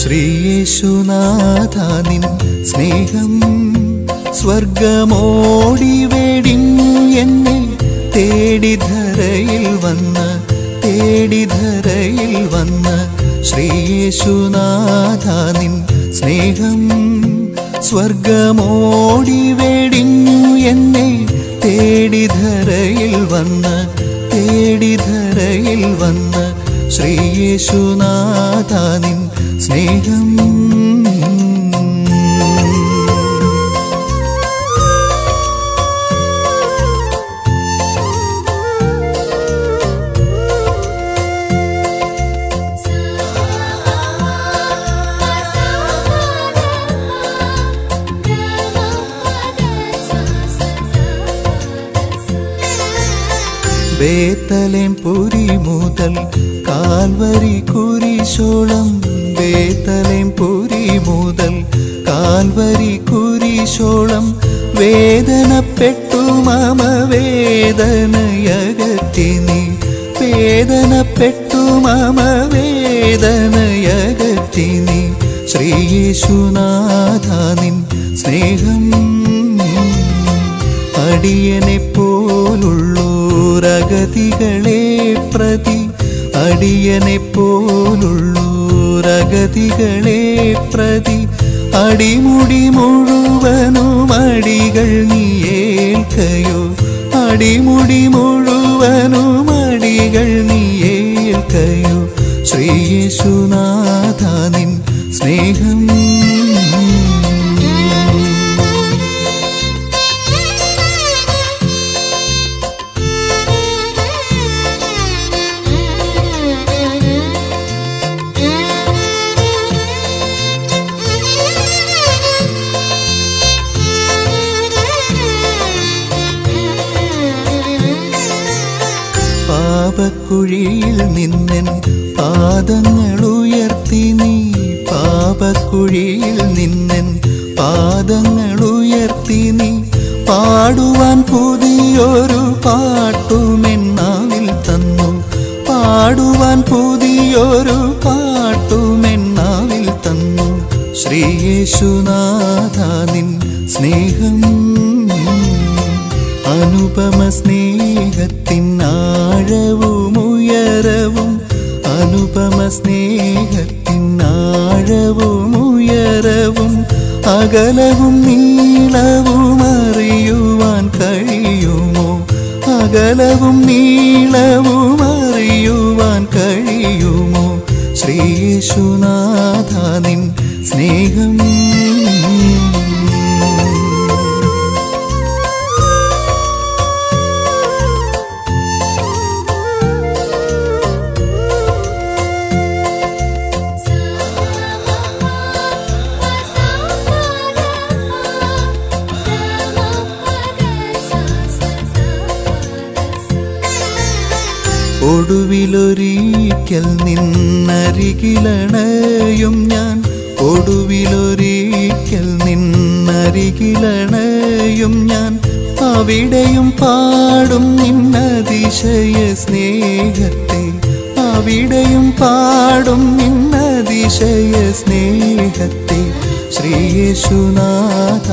ശ്രീയേശുനാഥ നിൻ സ്നേഹം സ്വർഗമോടി വെടിഞ്ഞു എന്നെ തേടിധരയിൽ വന്ന് തേടിധരയിൽ വന്ന് ശ്രീയേശുനാഥ നിൻ സ്നേഹം സ്വർഗമോടി വെടിഞ്ഞു എന്നെ തേടിധരയിൽ വന്ന് തേടിധരയിൽ വന്ന് ശ്രീയേശുനാഥ നിൻ സ്നേഹം ബേത്തലേം പുരി മുതൽ കാൽവരി കുരിശോളം ബേത്തലേം പുരി മുതൽ കാൽവരി കുരിശോളം വേദനപ്പെട്ടു മമ വേദനയകറ്റി നീ വേദനപ്പെട്ടു മമ വേദനയകറ്റി നീ ശ്രീയേശുനാഥ നിൻ സ്നേഹം അടിയനെ പോലുള്ളൂരഗതികളെ പ്രതി അടിയനെ പോലുള്ളൂരഗതികളെ പ്രതി അടിമുടി മുഴുവനും അടികൾ നീയേൽക്കയോ അടിമുടി മുഴുവനും അടികൾ നീയേൽക്കയോ ശ്രീയേശുനാഥ നിൻ സ്നേഹം പാപക്കുഴിയിൽ നിന്നൻ പാദങ്ങൾ ഉയർത്തി നീ. പാപക്കുഴിയിൽ നിന്നൻ പാദങ്ങൾ ഉയർത്തി നീ. പാടുവാൻ പുതിയൊരു പാട്ടുമെന്നാവിൽ തന്നു. പാടുവാൻ പുതിയൊരു പാട്ടുമെന്നാവിൽ തന്നു. ശ്രീയേശുനാഥ നിൻ സ്നേഹം അനുപമ സ്നേഹത്തിൻ ആഴവും ഉയരവും അനുപമ സ്നേഹത്തിൻ ആഴവും ഉയരവും അകലവും നീളവും അറിയുവാൻ കഴിയുമോ? അകലവും നീളവും അറിയുവാൻ കഴിയുമോ? ശ്രീയേശുനാഥ നിൻ സ്നേഹം ഒടുവിലൊരിക്കൽ നിന്നരികിലണയും ഞാൻ. ഒടുവിലൊരിക്കൽ നിന്നരികിലണയും ഞാൻ. അവിടെയും പാടും നിന്നതിശയ സ്നേഹത്തെ അവിടെയും പാടും നിന്നതിശയ സ്നേഹത്തെ ശ്രീയേശുനാഥ